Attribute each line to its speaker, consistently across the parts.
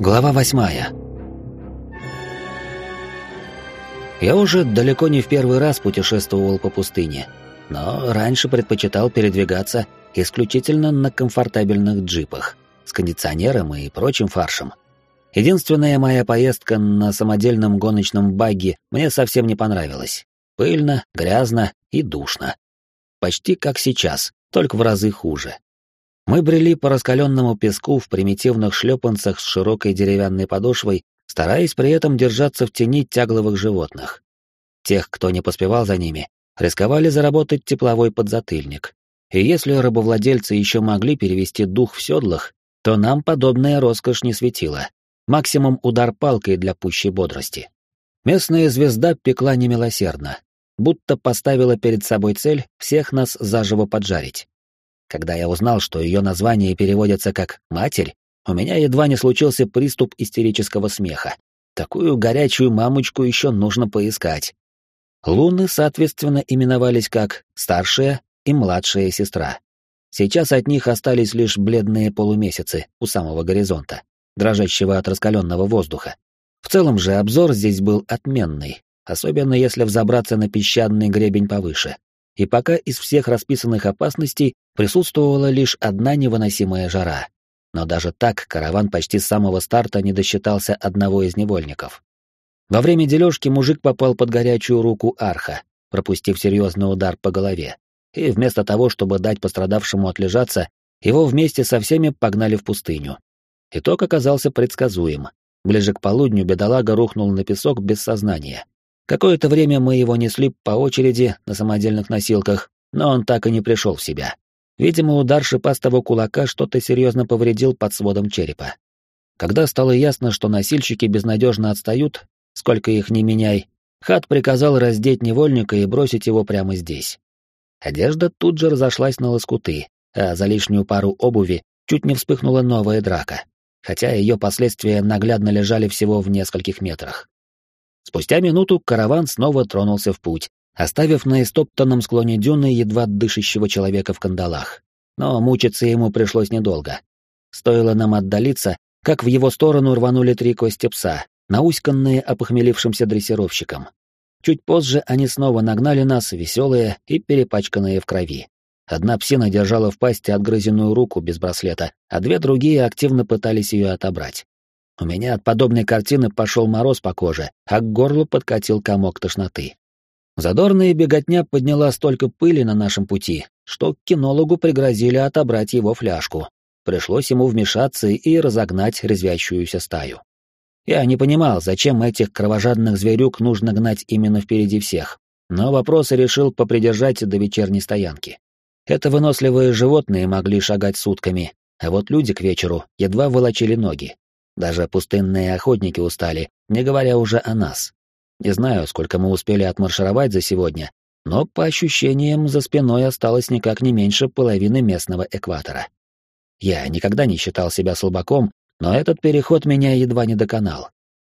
Speaker 1: Глава восьмая. Я уже далеко не в первый раз путешествовал по пустыне, но раньше предпочитал передвигаться исключительно на комфортабельных джипах с кондиционером и прочим фаршем. Единственная моя поездка на самодельном гоночном багги мне совсем не понравилась. Пыльно, грязно и душно. Почти как сейчас, только в разы хуже. Мы брели по раскаленному песку в примитивных шлепанцах с широкой деревянной подошвой, стараясь при этом держаться в тени тягловых животных. Тех, кто не поспевал за ними, рисковали заработать тепловой подзатыльник. И если рабовладельцы еще могли перевести дух в седлах, то нам подобная роскошь не светила. Максимум удар палкой для пущей бодрости. Местная звезда пекла немилосердно, будто поставила перед собой цель всех нас заживо поджарить. Когда я узнал, что ее название переводится как «матерь», у меня едва не случился приступ истерического смеха. Такую горячую мамочку еще нужно поискать. Луны, соответственно, именовались как «старшая» и «младшая сестра». Сейчас от них остались лишь бледные полумесяцы у самого горизонта, дрожащего от раскаленного воздуха. В целом же обзор здесь был отменный, особенно если взобраться на песчаный гребень повыше и пока из всех расписанных опасностей присутствовала лишь одна невыносимая жара. Но даже так караван почти с самого старта не досчитался одного из невольников. Во время дележки мужик попал под горячую руку арха, пропустив серьезный удар по голове, и вместо того, чтобы дать пострадавшему отлежаться, его вместе со всеми погнали в пустыню. Итог оказался предсказуем. Ближе к полудню бедолага рухнул на песок без сознания, Какое-то время мы его несли по очереди на самодельных носилках, но он так и не пришел в себя. Видимо, удар шипастого кулака что-то серьезно повредил под сводом черепа. Когда стало ясно, что носильщики безнадежно отстают, сколько их не меняй, Хат приказал раздеть невольника и бросить его прямо здесь. Одежда тут же разошлась на лоскуты, а за лишнюю пару обуви чуть не вспыхнула новая драка, хотя ее последствия наглядно лежали всего в нескольких метрах. Спустя минуту караван снова тронулся в путь, оставив на истоптанном склоне дюны едва дышащего человека в кандалах. Но мучиться ему пришлось недолго. Стоило нам отдалиться, как в его сторону рванули три кости пса, науськанные опохмелившимся дрессировщиком. Чуть позже они снова нагнали нас, веселые и перепачканные в крови. Одна псина держала в пасти отгрызенную руку без браслета, а две другие активно пытались ее отобрать. У меня от подобной картины пошел мороз по коже, а к горлу подкатил комок тошноты. Задорная беготня подняла столько пыли на нашем пути, что кинологу пригрозили отобрать его фляжку. Пришлось ему вмешаться и разогнать резвящуюся стаю. Я не понимал, зачем этих кровожадных зверюк нужно гнать именно впереди всех, но вопросы решил попридержать до вечерней стоянки. Это выносливые животные могли шагать сутками, а вот люди к вечеру едва волочили ноги. Даже пустынные охотники устали, не говоря уже о нас. Не знаю, сколько мы успели отмаршировать за сегодня, но по ощущениям за спиной осталось никак не меньше половины местного экватора. Я никогда не считал себя слабаком, но этот переход меня едва не доконал.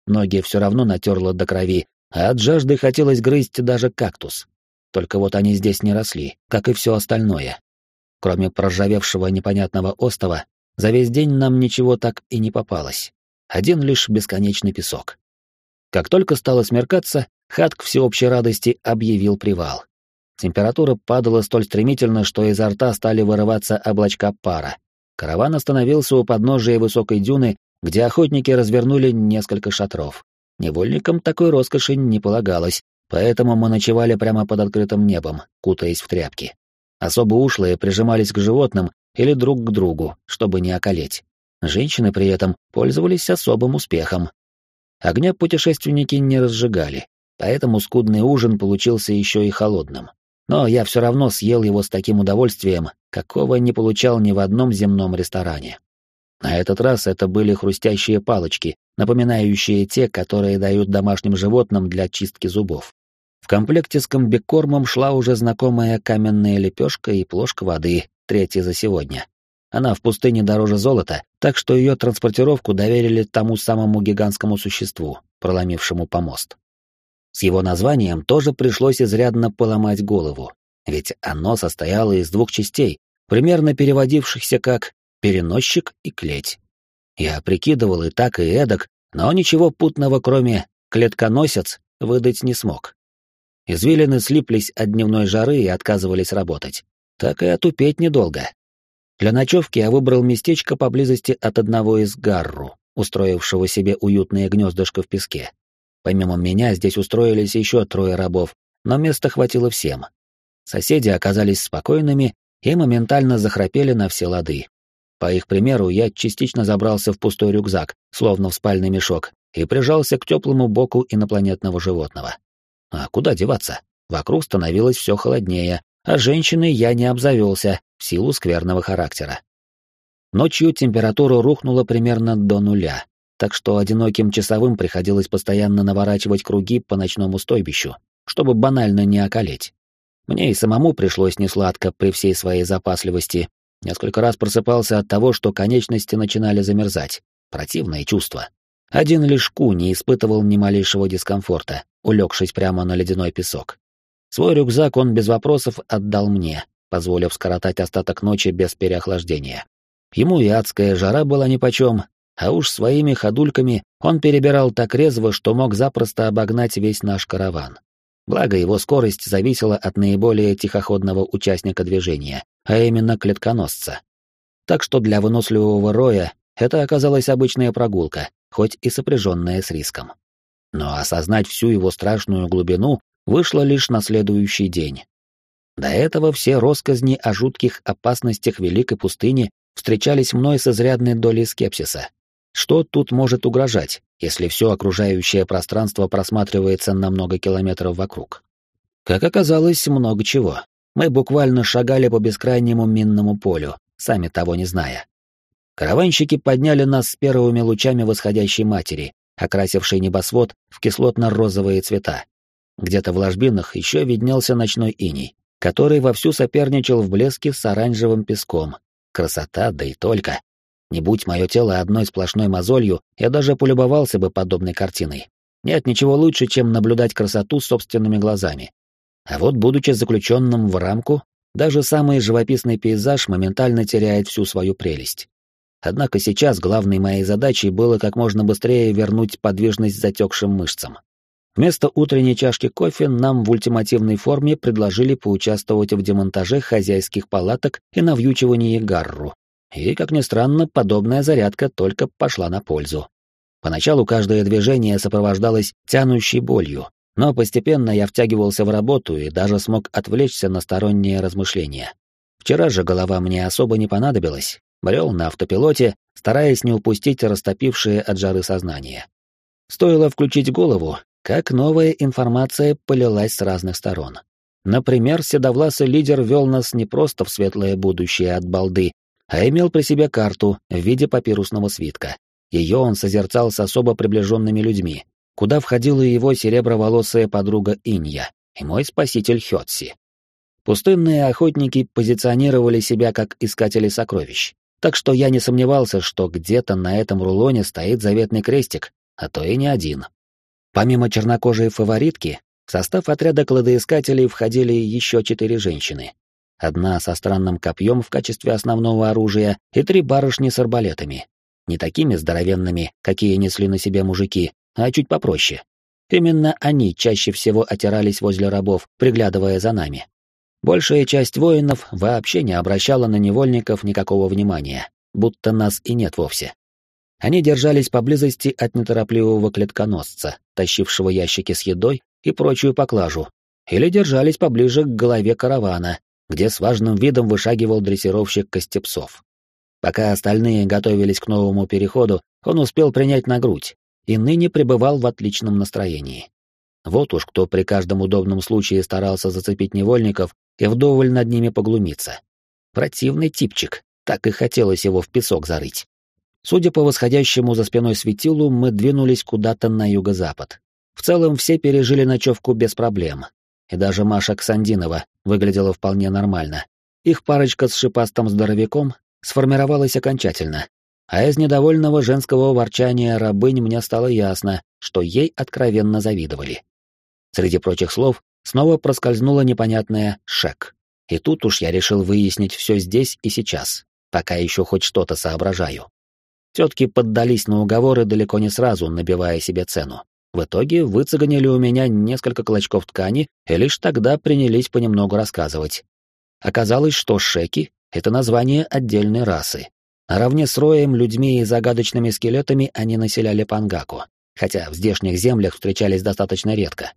Speaker 1: Ноги все равно натерло до крови, а от жажды хотелось грызть даже кактус. Только вот они здесь не росли, как и все остальное. Кроме проржавевшего непонятного остова, за весь день нам ничего так и не попалось один лишь бесконечный песок. Как только стало смеркаться, Хат к всеобщей радости объявил привал. Температура падала столь стремительно, что изо рта стали вырываться облачка пара. Караван остановился у подножия высокой дюны, где охотники развернули несколько шатров. Невольникам такой роскоши не полагалось, поэтому мы ночевали прямо под открытым небом, кутаясь в тряпки. Особо ушлые прижимались к животным или друг к другу, чтобы не околеть. Женщины при этом пользовались особым успехом. Огня путешественники не разжигали, поэтому скудный ужин получился еще и холодным. Но я все равно съел его с таким удовольствием, какого не получал ни в одном земном ресторане. На этот раз это были хрустящие палочки, напоминающие те, которые дают домашним животным для чистки зубов. В комплекте с комбикормом шла уже знакомая каменная лепешка и плошка воды, третья за сегодня. Она в пустыне дороже золота, так что ее транспортировку доверили тому самому гигантскому существу, проломившему помост. С его названием тоже пришлось изрядно поломать голову, ведь оно состояло из двух частей, примерно переводившихся как «переносчик» и «клеть». Я прикидывал и так, и эдак, но ничего путного, кроме клетконосец, выдать не смог. Извилины слиплись от дневной жары и отказывались работать. Так и отупеть недолго. Для ночевки я выбрал местечко поблизости от одного из гарру, устроившего себе уютное гнездышко в песке. Помимо меня здесь устроились еще трое рабов, но места хватило всем. Соседи оказались спокойными и моментально захрапели на все лады. По их примеру, я частично забрался в пустой рюкзак, словно в спальный мешок, и прижался к теплому боку инопланетного животного. А куда деваться? Вокруг становилось все холоднее, а женщиной я не обзавелся в силу скверного характера. Ночью температура рухнула примерно до нуля, так что одиноким часовым приходилось постоянно наворачивать круги по ночному стойбищу, чтобы банально не околеть. Мне и самому пришлось несладко при всей своей запасливости. Несколько раз просыпался от того, что конечности начинали замерзать. Противное чувство. Один лишь Ку не испытывал ни малейшего дискомфорта, улегшись прямо на ледяной песок. Свой рюкзак он без вопросов отдал мне, позволив скоротать остаток ночи без переохлаждения. Ему и адская жара была нипочем, а уж своими ходульками он перебирал так резво, что мог запросто обогнать весь наш караван. Благо, его скорость зависела от наиболее тихоходного участника движения, а именно клетконосца. Так что для выносливого роя это оказалась обычная прогулка, хоть и сопряженная с риском. Но осознать всю его страшную глубину вышло лишь на следующий день. До этого все росказни о жутких опасностях Великой пустыни встречались мной с изрядной долей скепсиса. Что тут может угрожать, если все окружающее пространство просматривается на много километров вокруг? Как оказалось, много чего. Мы буквально шагали по бескрайнему минному полю, сами того не зная. Караванщики подняли нас с первыми лучами восходящей матери, окрасившей небосвод в кислотно-розовые цвета. Где-то в ложбинах еще виднелся ночной иней, который вовсю соперничал в блеске с оранжевым песком. Красота, да и только. Не будь мое тело одной сплошной мозолью, я даже полюбовался бы подобной картиной. Нет ничего лучше, чем наблюдать красоту собственными глазами. А вот, будучи заключенным в рамку, даже самый живописный пейзаж моментально теряет всю свою прелесть. Однако сейчас главной моей задачей было как можно быстрее вернуть подвижность затекшим мышцам. Вместо утренней чашки кофе нам в ультимативной форме предложили поучаствовать в демонтаже хозяйских палаток и навьючивании гарру. И, как ни странно, подобная зарядка только пошла на пользу. Поначалу каждое движение сопровождалось тянущей болью, но постепенно я втягивался в работу и даже смог отвлечься на сторонние размышления. Вчера же голова мне особо не понадобилась, брел на автопилоте, стараясь не упустить растопившее от жары сознание. Стоило включить голову, как новая информация полилась с разных сторон. Например, седовласый лидер вел нас не просто в светлое будущее от балды, а имел при себе карту в виде папирусного свитка. Ее он созерцал с особо приближенными людьми, куда входила его сереброволосая подруга Инья и мой спаситель Хётси. Пустынные охотники позиционировали себя как искатели сокровищ, так что я не сомневался, что где-то на этом рулоне стоит заветный крестик, а то и не один. Помимо чернокожей фаворитки, в состав отряда кладоискателей входили еще четыре женщины. Одна со странным копьем в качестве основного оружия и три барышни с арбалетами. Не такими здоровенными, какие несли на себе мужики, а чуть попроще. Именно они чаще всего отирались возле рабов, приглядывая за нами. Большая часть воинов вообще не обращала на невольников никакого внимания, будто нас и нет вовсе. Они держались поблизости от неторопливого клетконосца, тащившего ящики с едой и прочую поклажу, или держались поближе к голове каравана, где с важным видом вышагивал дрессировщик Костепсов. Пока остальные готовились к новому переходу, он успел принять на грудь и ныне пребывал в отличном настроении. Вот уж кто при каждом удобном случае старался зацепить невольников и вдоволь над ними поглумиться. Противный типчик, так и хотелось его в песок зарыть. Судя по восходящему за спиной светилу, мы двинулись куда-то на юго-запад. В целом все пережили ночевку без проблем. И даже Маша Ксандинова выглядела вполне нормально. Их парочка с шипастым здоровяком сформировалась окончательно. А из недовольного женского ворчания рабынь мне стало ясно, что ей откровенно завидовали. Среди прочих слов снова проскользнуло непонятное «шек». И тут уж я решил выяснить все здесь и сейчас, пока еще хоть что-то соображаю. Тетки поддались на уговоры далеко не сразу, набивая себе цену. В итоге выцеганили у меня несколько клочков ткани и лишь тогда принялись понемногу рассказывать. Оказалось, что шеки — это название отдельной расы. Наравне с роем, людьми и загадочными скелетами они населяли Пангаку, хотя в здешних землях встречались достаточно редко.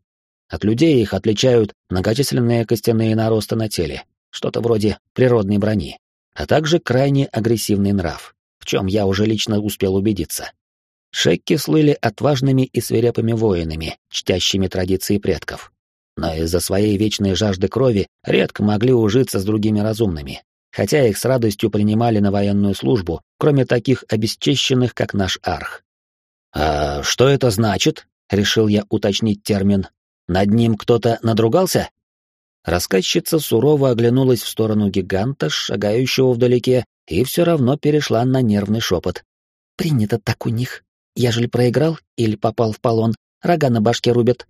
Speaker 1: От людей их отличают многочисленные костяные наросты на теле, что-то вроде природной брони, а также крайне агрессивный нрав, в чем я уже лично успел убедиться. Шекки слыли отважными и свирепыми воинами, чтящими традиции предков. Но из-за своей вечной жажды крови редко могли ужиться с другими разумными, хотя их с радостью принимали на военную службу, кроме таких обесчещенных, как наш арх. «А что это значит?» — решил я уточнить термин. «Над ним кто-то надругался?» Рассказчица сурово оглянулась в сторону гиганта, шагающего вдалеке, и все равно перешла на нервный шепот. «Принято так у них. Ежели проиграл или попал в полон, рога на башке рубят.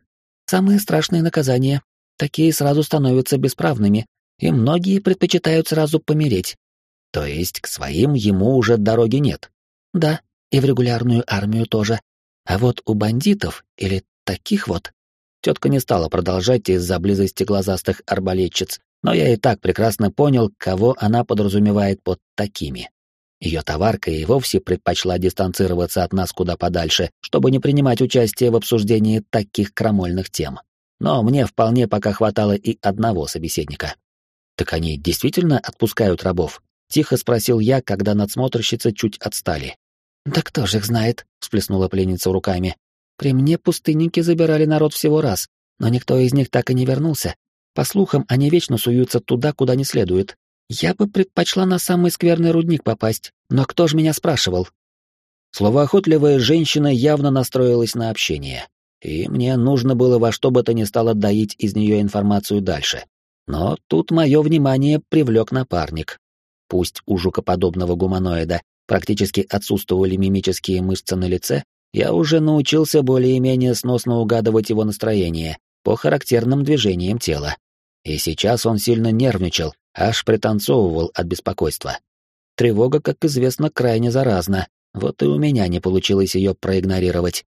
Speaker 1: Самые страшные наказания. Такие сразу становятся бесправными, и многие предпочитают сразу помереть. То есть к своим ему уже дороги нет. Да, и в регулярную армию тоже. А вот у бандитов или таких вот... Тетка не стала продолжать из-за близости глазастых арбалетчиц, но я и так прекрасно понял, кого она подразумевает под такими. Ее товарка и вовсе предпочла дистанцироваться от нас куда подальше, чтобы не принимать участие в обсуждении таких крамольных тем. Но мне вполне пока хватало и одного собеседника. «Так они действительно отпускают рабов?» — тихо спросил я, когда надсмотрщицы чуть отстали. «Да кто же их знает?» — всплеснула пленница руками. «При мне пустынники забирали народ всего раз, но никто из них так и не вернулся. По слухам, они вечно суются туда, куда не следует. Я бы предпочла на самый скверный рудник попасть, но кто ж меня спрашивал? Словоохотливая женщина явно настроилась на общение, и мне нужно было во что бы то ни стало доить из нее информацию дальше. Но тут мое внимание привлек напарник. Пусть у жукоподобного гуманоида практически отсутствовали мимические мышцы на лице, я уже научился более-менее сносно угадывать его настроение по характерным движениям тела. И сейчас он сильно нервничал, аж пританцовывал от беспокойства. Тревога, как известно, крайне заразна, вот и у меня не получилось ее проигнорировать.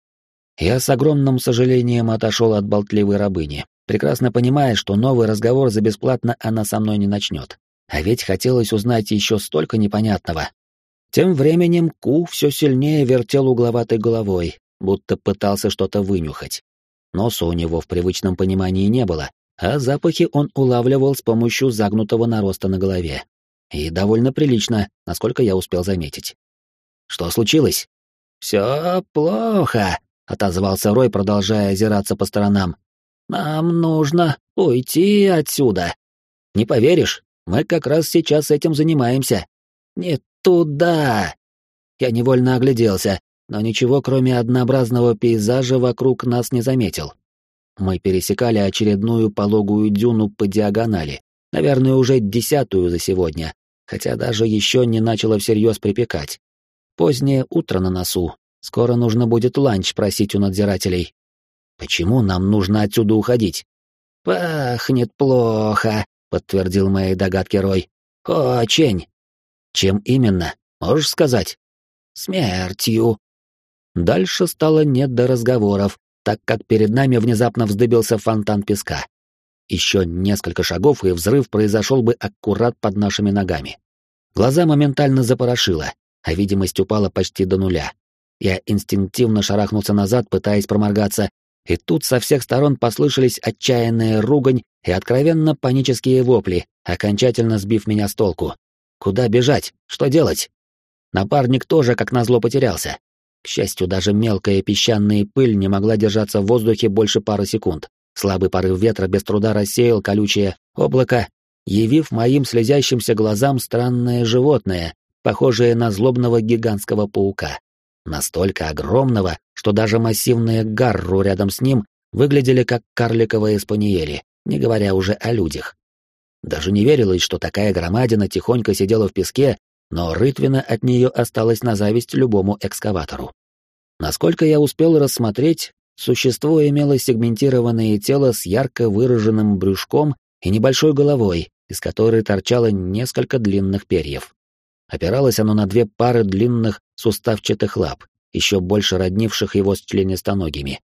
Speaker 1: Я с огромным сожалением отошел от болтливой рабыни, прекрасно понимая, что новый разговор за бесплатно она со мной не начнет. А ведь хотелось узнать еще столько непонятного. Тем временем Ку все сильнее вертел угловатой головой, будто пытался что-то вынюхать. Носа у него в привычном понимании не было, а запахи он улавливал с помощью загнутого нароста на голове. И довольно прилично, насколько я успел заметить. Что случилось? Все плохо, отозвался Рой, продолжая озираться по сторонам. Нам нужно уйти отсюда. Не поверишь, мы как раз сейчас этим занимаемся. Не туда. Я невольно огляделся, но ничего, кроме однообразного пейзажа, вокруг нас не заметил. Мы пересекали очередную пологую дюну по диагонали, наверное, уже десятую за сегодня, хотя даже еще не начало всерьез припекать. Позднее утро на носу, скоро нужно будет ланч просить у надзирателей. Почему нам нужно отсюда уходить? «Пахнет плохо», — подтвердил мои догадки Рой. «Очень». «Чем именно? Можешь сказать?» «Смертью». Дальше стало нет до разговоров, так как перед нами внезапно вздыбился фонтан песка. Еще несколько шагов, и взрыв произошел бы аккурат под нашими ногами. Глаза моментально запорошило, а видимость упала почти до нуля. Я инстинктивно шарахнулся назад, пытаясь проморгаться, и тут со всех сторон послышались отчаянная ругань и откровенно панические вопли, окончательно сбив меня с толку. Куда бежать? Что делать? Напарник тоже, как назло, потерялся. К счастью, даже мелкая песчаная пыль не могла держаться в воздухе больше пары секунд. Слабый порыв ветра без труда рассеял колючее облако, явив моим слезящимся глазам странное животное, похожее на злобного гигантского паука. Настолько огромного, что даже массивные гарру рядом с ним выглядели как карликовые спаниели, не говоря уже о людях. Даже не верилось, что такая громадина тихонько сидела в песке но рытвина от нее осталась на зависть любому экскаватору. Насколько я успел рассмотреть, существо имело сегментированное тело с ярко выраженным брюшком и небольшой головой, из которой торчало несколько длинных перьев. Опиралось оно на две пары длинных, суставчатых лап, еще больше роднивших его с членистоногими.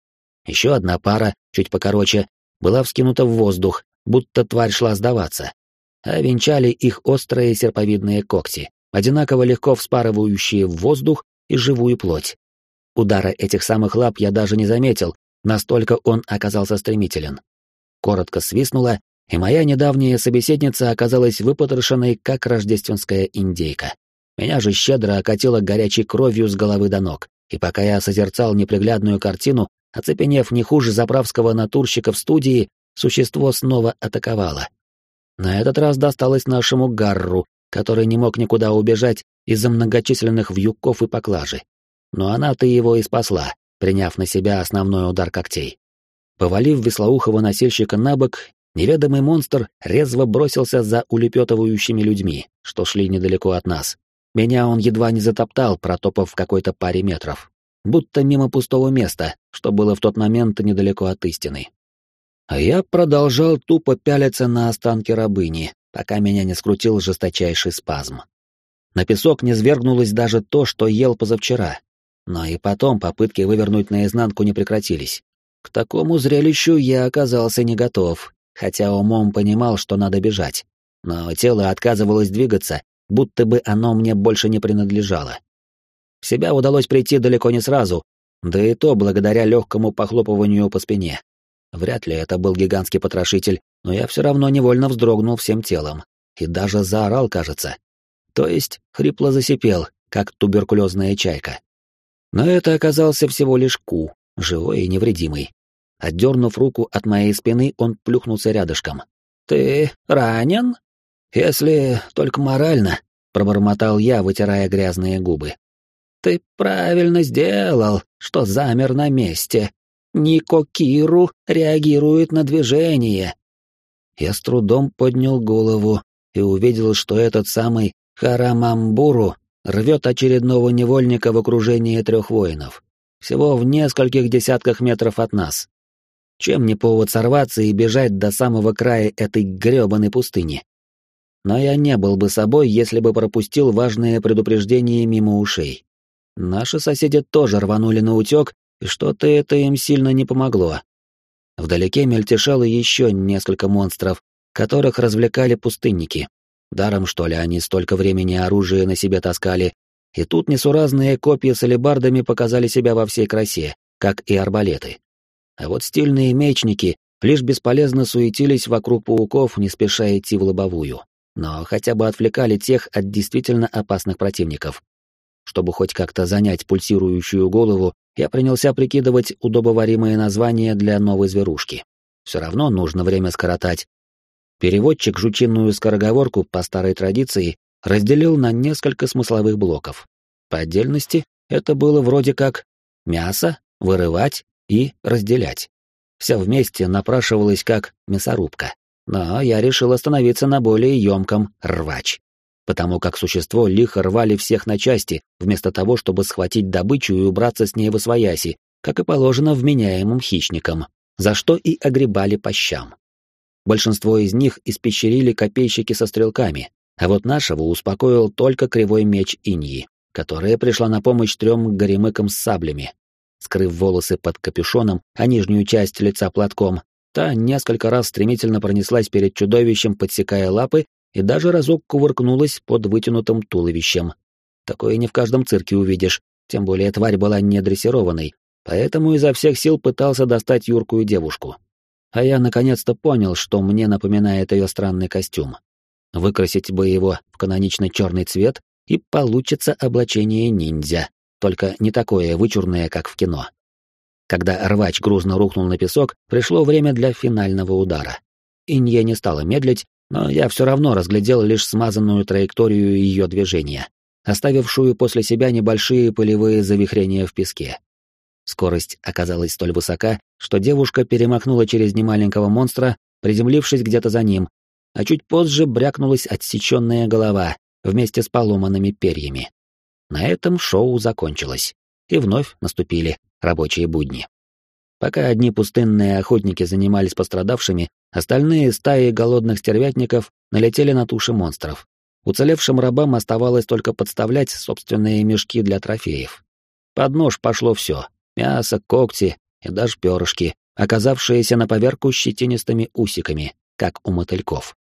Speaker 1: Еще одна пара, чуть покороче, была вскинута в воздух, будто тварь шла сдаваться. А венчали их острые серповидные когти, одинаково легко вспарывающие в воздух и живую плоть. Удара этих самых лап я даже не заметил, настолько он оказался стремителен. Коротко свистнуло, и моя недавняя собеседница оказалась выпотрошенной, как рождественская индейка. Меня же щедро окатило горячей кровью с головы до ног, и пока я созерцал неприглядную картину, оцепенев не хуже заправского натурщика в студии, существо снова атаковало. На этот раз досталось нашему Гарру, который не мог никуда убежать из-за многочисленных вьюков и поклажи. Но она-то его и спасла, приняв на себя основной удар когтей. Повалив веслоухого носильщика на бок, неведомый монстр резво бросился за улепетывающими людьми, что шли недалеко от нас. Меня он едва не затоптал, протопав в какой-то паре метров. Будто мимо пустого места, что было в тот момент недалеко от истины. А я продолжал тупо пялиться на останки рабыни, пока меня не скрутил жесточайший спазм. На песок не свергнулось даже то, что ел позавчера. Но и потом попытки вывернуть наизнанку не прекратились. К такому зрелищу я оказался не готов, хотя умом понимал, что надо бежать. Но тело отказывалось двигаться, будто бы оно мне больше не принадлежало. В себя удалось прийти далеко не сразу, да и то благодаря легкому похлопыванию по спине. Вряд ли это был гигантский потрошитель, но я все равно невольно вздрогнул всем телом. И даже заорал, кажется. То есть хрипло засипел, как туберкулезная чайка. Но это оказался всего лишь Ку, живой и невредимый. Отдернув руку от моей спины, он плюхнулся рядышком. «Ты ранен?» «Если только морально», — пробормотал я, вытирая грязные губы. «Ты правильно сделал, что замер на месте. Нико Киру реагирует на движение». Я с трудом поднял голову и увидел, что этот самый Харамамбуру рвет очередного невольника в окружении трех воинов, всего в нескольких десятках метров от нас. Чем не повод сорваться и бежать до самого края этой грёбаной пустыни? Но я не был бы собой, если бы пропустил важное предупреждение мимо ушей. Наши соседи тоже рванули на утёк, и что-то это им сильно не помогло. Вдалеке мельтешало еще несколько монстров, которых развлекали пустынники, Даром, что ли, они столько времени оружие на себе таскали, и тут несуразные копья с алебардами показали себя во всей красе, как и арбалеты. А вот стильные мечники лишь бесполезно суетились вокруг пауков, не спеша идти в лобовую, но хотя бы отвлекали тех от действительно опасных противников. Чтобы хоть как-то занять пульсирующую голову, я принялся прикидывать удобоваримые названия для новой зверушки. Все равно нужно время скоротать, Переводчик жучинную скороговорку по старой традиции разделил на несколько смысловых блоков. По отдельности это было вроде как мясо, вырывать и разделять. Все вместе напрашивалось как мясорубка. Но я решил остановиться на более емком рвач. Потому как существо лихо рвали всех на части, вместо того, чтобы схватить добычу и убраться с ней в освояси, как и положено вменяемым хищникам, за что и огребали по щам. Большинство из них испещерили копейщики со стрелками, а вот нашего успокоил только кривой меч Иньи, которая пришла на помощь трем горемыкам с саблями. Скрыв волосы под капюшоном, а нижнюю часть лица платком, та несколько раз стремительно пронеслась перед чудовищем, подсекая лапы, и даже разок кувыркнулась под вытянутым туловищем. Такое не в каждом цирке увидишь, тем более тварь была не дрессированной, поэтому изо всех сил пытался достать юркую девушку а я наконец-то понял, что мне напоминает ее странный костюм. Выкрасить бы его в каноничный черный цвет, и получится облачение ниндзя, только не такое вычурное, как в кино. Когда рвач грузно рухнул на песок, пришло время для финального удара. Инья не стала медлить, но я все равно разглядел лишь смазанную траекторию ее движения, оставившую после себя небольшие полевые завихрения в песке. Скорость оказалась столь высока, что девушка перемахнула через немаленького монстра, приземлившись где-то за ним, а чуть позже брякнулась отсеченная голова вместе с поломанными перьями. На этом шоу закончилось, и вновь наступили рабочие будни. Пока одни пустынные охотники занимались пострадавшими, остальные стаи голодных стервятников налетели на туши монстров. Уцелевшим рабам оставалось только подставлять собственные мешки для трофеев. Под нож пошло все — мясо, когти и даже перышки, оказавшиеся на поверку щетинистыми усиками, как у мотыльков.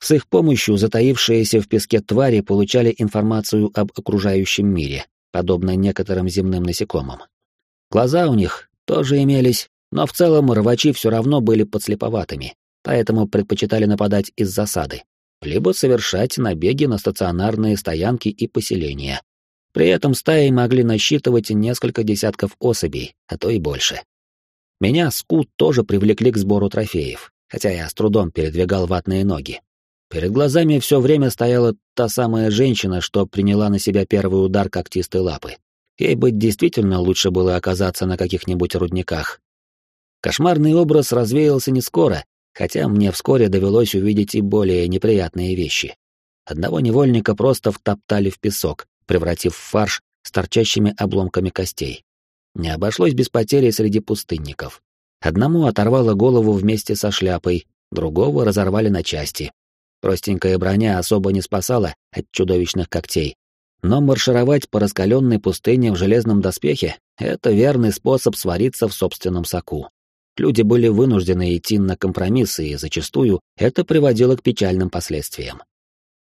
Speaker 1: С их помощью затаившиеся в песке твари получали информацию об окружающем мире, подобно некоторым земным насекомым. Глаза у них тоже имелись, но в целом рвачи все равно были подслеповатыми, поэтому предпочитали нападать из засады, либо совершать набеги на стационарные стоянки и поселения. При этом стаи могли насчитывать несколько десятков особей, а то и больше. Меня Скут тоже привлекли к сбору трофеев, хотя я с трудом передвигал ватные ноги. Перед глазами все время стояла та самая женщина, что приняла на себя первый удар когтистой лапы. Ей быть действительно лучше было оказаться на каких-нибудь рудниках. Кошмарный образ развеялся не скоро, хотя мне вскоре довелось увидеть и более неприятные вещи. Одного невольника просто втоптали в песок, превратив в фарш с торчащими обломками костей. Не обошлось без потери среди пустынников. Одному оторвало голову вместе со шляпой, другого разорвали на части. Простенькая броня особо не спасала от чудовищных когтей. Но маршировать по раскаленной пустыне в железном доспехе — это верный способ свариться в собственном соку люди были вынуждены идти на компромиссы, и зачастую это приводило к печальным последствиям.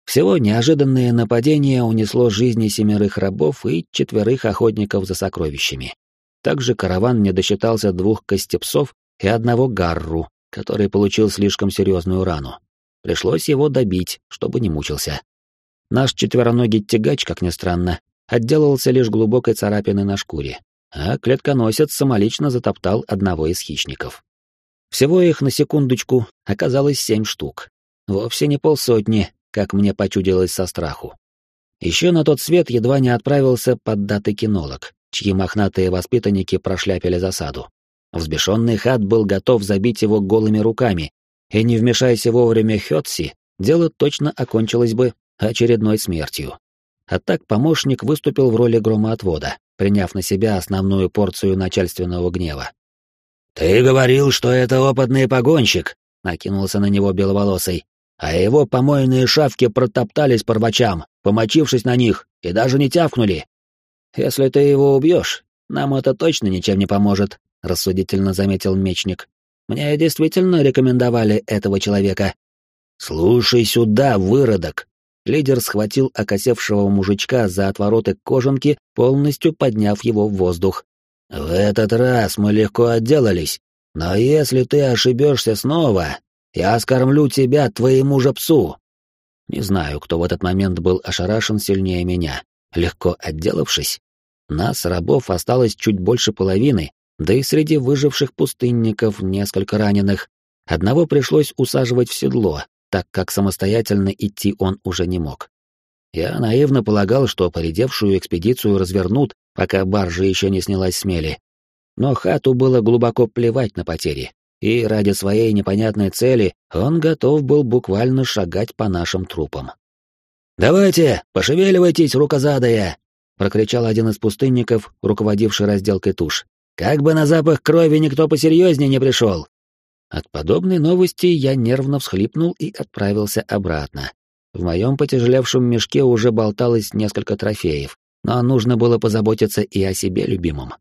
Speaker 1: Всего неожиданное нападение унесло жизни семерых рабов и четверых охотников за сокровищами. Также караван не досчитался двух костепсов и одного гарру, который получил слишком серьезную рану. Пришлось его добить, чтобы не мучился. Наш четвероногий тягач, как ни странно, отделался лишь глубокой царапиной на шкуре, а клетконосец самолично затоптал одного из хищников. Всего их на секундочку оказалось семь штук. Вовсе не полсотни, как мне почудилось со страху. Еще на тот свет едва не отправился поддатый кинолог, чьи мохнатые воспитанники прошляпили засаду. Взбешенный хат был готов забить его голыми руками, и не вмешайся вовремя Хётси, дело точно окончилось бы очередной смертью. А так помощник выступил в роли громоотвода, приняв на себя основную порцию начальственного гнева. «Ты говорил, что это опытный погонщик», — накинулся на него беловолосый, «а его помойные шавки протоптались по рвачам, помочившись на них, и даже не тявкнули. Если ты его убьешь, нам это точно ничем не поможет», — рассудительно заметил мечник. «Мне действительно рекомендовали этого человека». «Слушай сюда, выродок!» Лидер схватил окосевшего мужичка за отвороты кожанки, полностью подняв его в воздух. «В этот раз мы легко отделались, но если ты ошибешься снова, я скормлю тебя твоему же псу». Не знаю, кто в этот момент был ошарашен сильнее меня, легко отделавшись. Нас, рабов, осталось чуть больше половины, да и среди выживших пустынников несколько раненых. Одного пришлось усаживать в седло, так как самостоятельно идти он уже не мог. Я наивно полагал, что поредевшую экспедицию развернут, пока баржа еще не снялась с мели. Но Хату было глубоко плевать на потери, и ради своей непонятной цели он готов был буквально шагать по нашим трупам. «Давайте, пошевеливайтесь, рукозадая!» — прокричал один из пустынников, руководивший разделкой туш. «Как бы на запах крови никто посерьезнее не пришел!» От подобной новости я нервно всхлипнул и отправился обратно. В моем потяжелевшем мешке уже болталось несколько трофеев, но нужно было позаботиться и о себе любимом.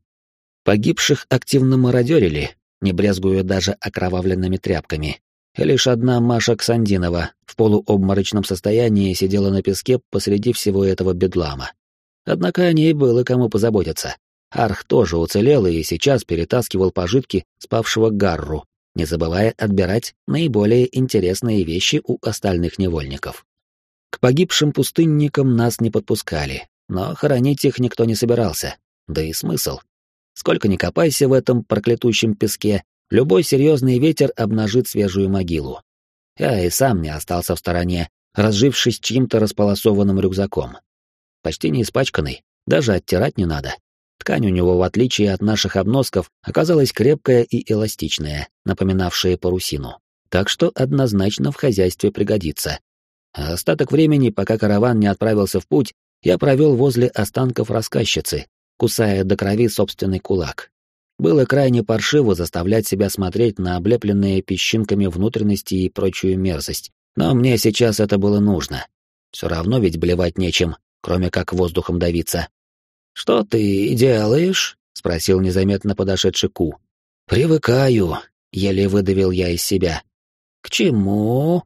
Speaker 1: Погибших активно мародерили, не брезгуя даже окровавленными тряпками. И лишь одна Маша Ксандинова в полуобморочном состоянии сидела на песке посреди всего этого бедлама. Однако о ней было кому позаботиться. Арх тоже уцелел и сейчас перетаскивал пожитки спавшего Гарру, не забывая отбирать наиболее интересные вещи у остальных невольников. К погибшим пустынникам нас не подпускали, но хоронить их никто не собирался. Да и смысл. Сколько ни копайся в этом проклятущем песке, любой серьезный ветер обнажит свежую могилу. Я и сам не остался в стороне, разжившись чьим-то располосованным рюкзаком. Почти не испачканный, даже оттирать не надо. Ткань у него, в отличие от наших обносков, оказалась крепкая и эластичная, напоминавшая парусину. Так что однозначно в хозяйстве пригодится. А остаток времени, пока караван не отправился в путь, я провел возле останков рассказчицы, кусая до крови собственный кулак. Было крайне паршиво заставлять себя смотреть на облепленные песчинками внутренности и прочую мерзость, но мне сейчас это было нужно. Все равно ведь блевать нечем, кроме как воздухом давиться. «Что ты делаешь?» — спросил незаметно подошедший Ку. «Привыкаю», — еле выдавил я из себя. «К чему?»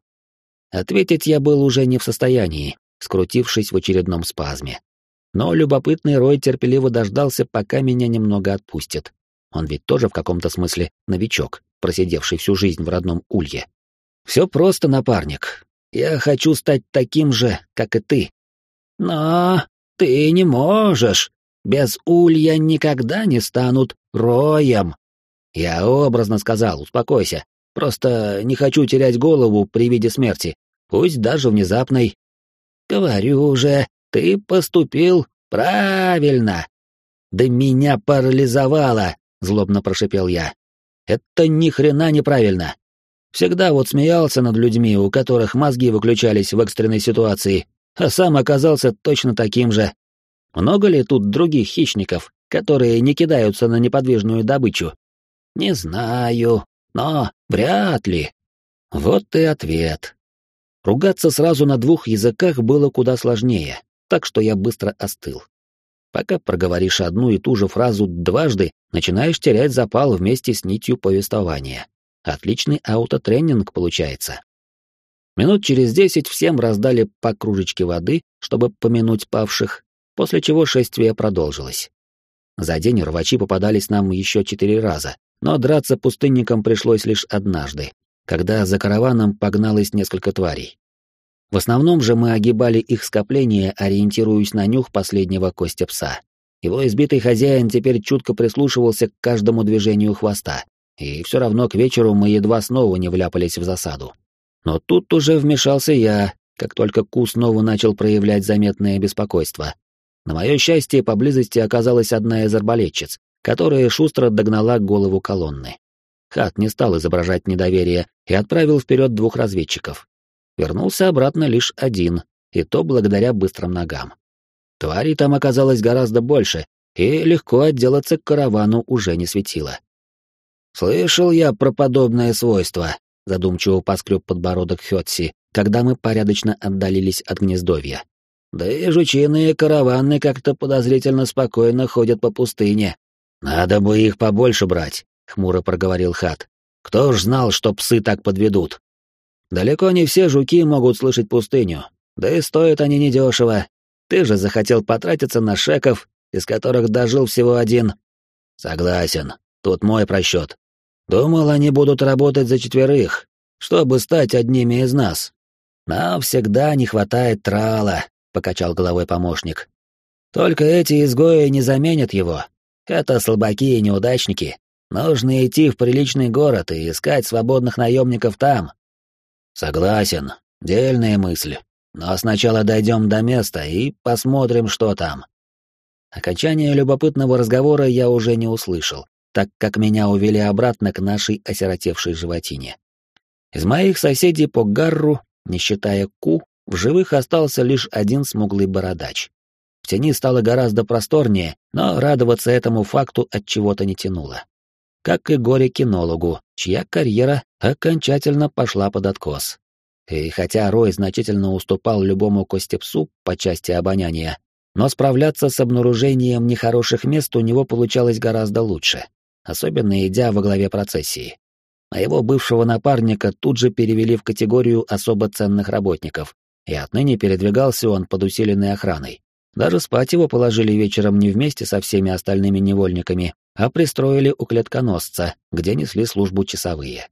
Speaker 1: Ответить я был уже не в состоянии, скрутившись в очередном спазме. Но любопытный Рой терпеливо дождался, пока меня немного отпустит. Он ведь тоже в каком-то смысле новичок, просидевший всю жизнь в родном улье. Все просто, напарник. Я хочу стать таким же, как и ты. Но ты не можешь. Без улья никогда не станут роем. Я образно сказал, успокойся. Просто не хочу терять голову при виде смерти, пусть даже внезапной. Говорю же, ты поступил правильно. Да меня парализовало, злобно прошипел я. Это ни хрена неправильно. Всегда вот смеялся над людьми, у которых мозги выключались в экстренной ситуации, а сам оказался точно таким же. Много ли тут других хищников, которые не кидаются на неподвижную добычу? Не знаю, но вряд ли. Вот и ответ. Ругаться сразу на двух языках было куда сложнее, так что я быстро остыл. Пока проговоришь одну и ту же фразу дважды, начинаешь терять запал вместе с нитью повествования. Отличный аутотренинг получается. Минут через десять всем раздали по кружечке воды, чтобы помянуть павших, после чего шествие продолжилось. За день рвачи попадались нам еще четыре раза, но драться пустынникам пришлось лишь однажды, когда за караваном погналось несколько тварей. В основном же мы огибали их скопление, ориентируясь на нюх последнего костя пса. Его избитый хозяин теперь чутко прислушивался к каждому движению хвоста, и все равно к вечеру мы едва снова не вляпались в засаду. Но тут уже вмешался я, как только Ку снова начал проявлять заметное беспокойство. На мое счастье, поблизости оказалась одна из арбалетчиц, которая шустро догнала голову колонны. Хат не стал изображать недоверие и отправил вперед двух разведчиков. Вернулся обратно лишь один, и то благодаря быстрым ногам. Тварей там оказалось гораздо больше, и легко отделаться к каравану уже не светило. «Слышал я про подобное свойство», — задумчиво поскреб подбородок Хётси, когда мы порядочно отдалились от гнездовья. «Да и жучиные караваны как-то подозрительно спокойно ходят по пустыне. Надо бы их побольше брать», — хмуро проговорил Хат. «Кто ж знал, что псы так подведут?» «Далеко не все жуки могут слышать пустыню, да и стоят они недешево. Ты же захотел потратиться на шеков, из которых дожил всего один». «Согласен, тут мой просчет. Думал, они будут работать за четверых, чтобы стать одними из нас. Нам всегда не хватает трала, покачал головой помощник. Только эти изгои не заменят его. Это слабаки и неудачники. Нужно идти в приличный город и искать свободных наемников там. Согласен, дельная мысль. Но сначала дойдем до места и посмотрим, что там. Окончание любопытного разговора я уже не услышал так как меня увели обратно к нашей осиротевшей животине. Из моих соседей по Гарру, не считая Ку, в живых остался лишь один смуглый бородач. В тени стало гораздо просторнее, но радоваться этому факту от чего-то не тянуло. Как и горе-кинологу, чья карьера окончательно пошла под откос. И хотя Рой значительно уступал любому костепсу по части обоняния, но справляться с обнаружением нехороших мест у него получалось гораздо лучше особенно идя во главе процессии. Моего бывшего напарника тут же перевели в категорию особо ценных работников, и отныне передвигался он под усиленной охраной. Даже спать его положили вечером не вместе со всеми остальными невольниками, а пристроили у клетконосца, где несли службу часовые.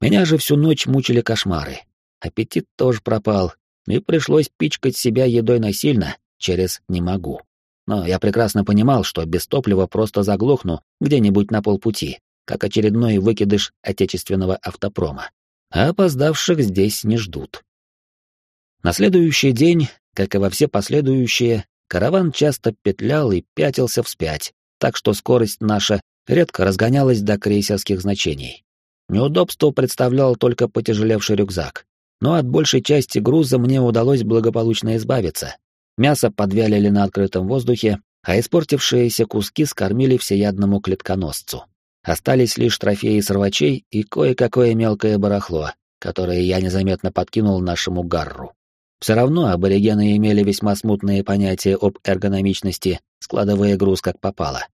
Speaker 1: Меня же всю ночь мучили кошмары. Аппетит тоже пропал, и пришлось пичкать себя едой насильно, через «не могу» но я прекрасно понимал, что без топлива просто заглохну где-нибудь на полпути, как очередной выкидыш отечественного автопрома. А опоздавших здесь не ждут. На следующий день, как и во все последующие, караван часто петлял и пятился вспять, так что скорость наша редко разгонялась до крейсерских значений. Неудобство представлял только потяжелевший рюкзак, но от большей части груза мне удалось благополучно избавиться, Мясо подвялили на открытом воздухе, а испортившиеся куски скормили всеядному клетконосцу. Остались лишь трофеи сорвачей и кое-какое мелкое барахло, которое я незаметно подкинул нашему гарру. Все равно аборигены имели весьма смутные понятия об эргономичности, складывая груз как попало.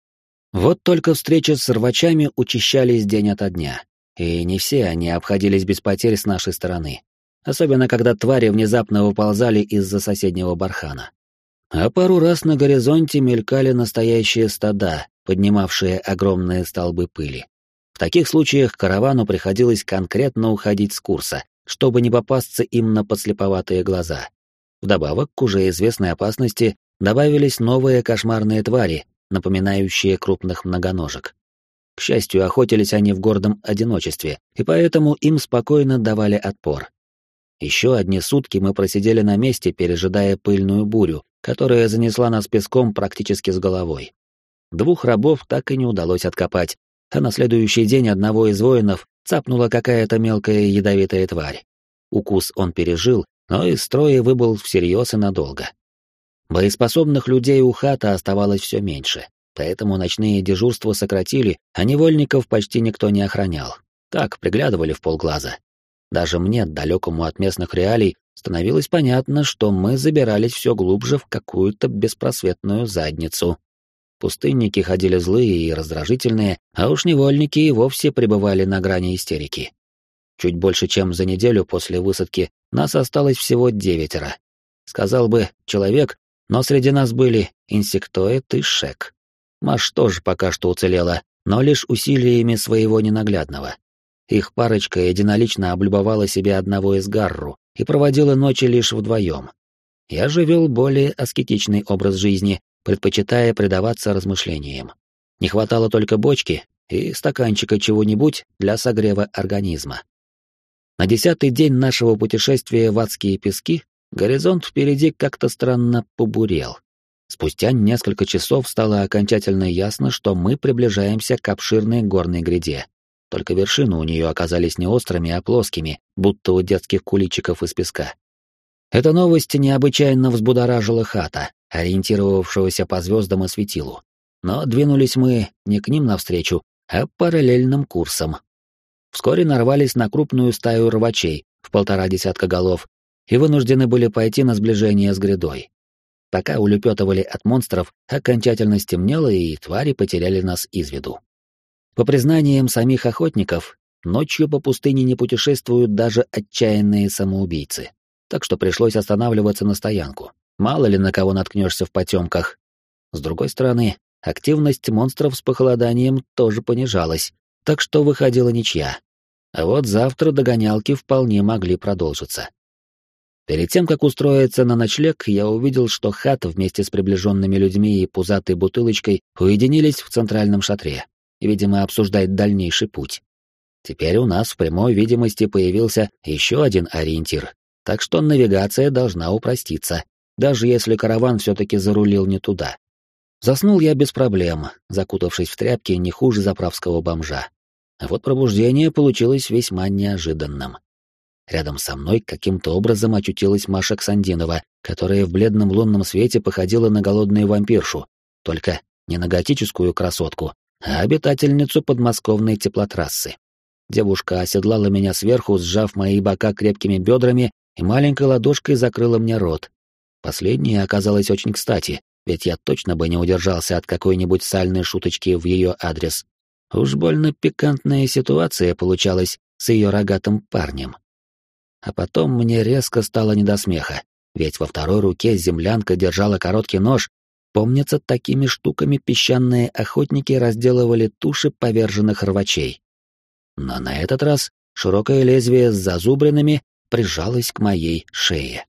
Speaker 1: Вот только встречи с рвачами учащались день ото дня, и не все они обходились без потерь с нашей стороны. Особенно, когда твари внезапно выползали из-за соседнего бархана. А пару раз на горизонте мелькали настоящие стада, поднимавшие огромные столбы пыли. В таких случаях каравану приходилось конкретно уходить с курса, чтобы не попасться им на подслеповатые глаза. Вдобавок к уже известной опасности добавились новые кошмарные твари, напоминающие крупных многоножек. К счастью, охотились они в гордом одиночестве, и поэтому им спокойно давали отпор. Еще одни сутки мы просидели на месте, пережидая пыльную бурю, которая занесла нас песком практически с головой. Двух рабов так и не удалось откопать, а на следующий день одного из воинов цапнула какая-то мелкая ядовитая тварь. Укус он пережил, но из строя выбыл всерьез и надолго. Боеспособных людей у хата оставалось все меньше, поэтому ночные дежурства сократили, а невольников почти никто не охранял. Так, приглядывали в полглаза. Даже мне, далекому от местных реалий, становилось понятно, что мы забирались все глубже в какую-то беспросветную задницу. Пустынники ходили злые и раздражительные, а уж невольники и вовсе пребывали на грани истерики. Чуть больше, чем за неделю после высадки, нас осталось всего девятеро. Сказал бы, человек, но среди нас были инсектоид и шек. Маш тоже пока что уцелела, но лишь усилиями своего ненаглядного. Их парочка единолично облюбовала себе одного из гарру и проводила ночи лишь вдвоем. Я же вел более аскетичный образ жизни, предпочитая предаваться размышлениям. Не хватало только бочки и стаканчика чего-нибудь для согрева организма. На десятый день нашего путешествия в адские пески горизонт впереди как-то странно побурел. Спустя несколько часов стало окончательно ясно, что мы приближаемся к обширной горной гряде. Только вершины у нее оказались не острыми, а плоскими, будто у детских куличиков из песка. Эта новость необычайно взбудоражила хата, ориентировавшегося по звездам и светилу. Но двинулись мы не к ним навстречу, а параллельным курсом. Вскоре нарвались на крупную стаю рвачей в полтора десятка голов и вынуждены были пойти на сближение с грядой. Пока улепетывали от монстров, окончательно стемнело, и твари потеряли нас из виду. По признаниям самих охотников, ночью по пустыне не путешествуют даже отчаянные самоубийцы, так что пришлось останавливаться на стоянку. Мало ли на кого наткнешься в потемках. С другой стороны, активность монстров с похолоданием тоже понижалась, так что выходила ничья. А вот завтра догонялки вполне могли продолжиться. Перед тем, как устроиться на ночлег, я увидел, что хат вместе с приближенными людьми и пузатой бутылочкой уединились в центральном шатре, видимо, обсуждать дальнейший путь. Теперь у нас в прямой видимости появился еще один ориентир, так что навигация должна упроститься даже если караван все-таки зарулил не туда. Заснул я без проблем, закутавшись в тряпки не хуже заправского бомжа. А вот пробуждение получилось весьма неожиданным. Рядом со мной каким-то образом очутилась Маша Ксандинова, которая в бледном лунном свете походила на голодную вампиршу, только не на готическую красотку, а обитательницу подмосковной теплотрассы. Девушка оседлала меня сверху, сжав мои бока крепкими бедрами и маленькой ладошкой закрыла мне рот, Последнее оказалось очень кстати, ведь я точно бы не удержался от какой-нибудь сальной шуточки в ее адрес. Уж больно пикантная ситуация получалась с ее рогатым парнем. А потом мне резко стало не до смеха, ведь во второй руке землянка держала короткий нож. Помнится, такими штуками песчаные охотники разделывали туши поверженных рвачей. Но на этот раз широкое лезвие с зазубринами прижалось к моей шее.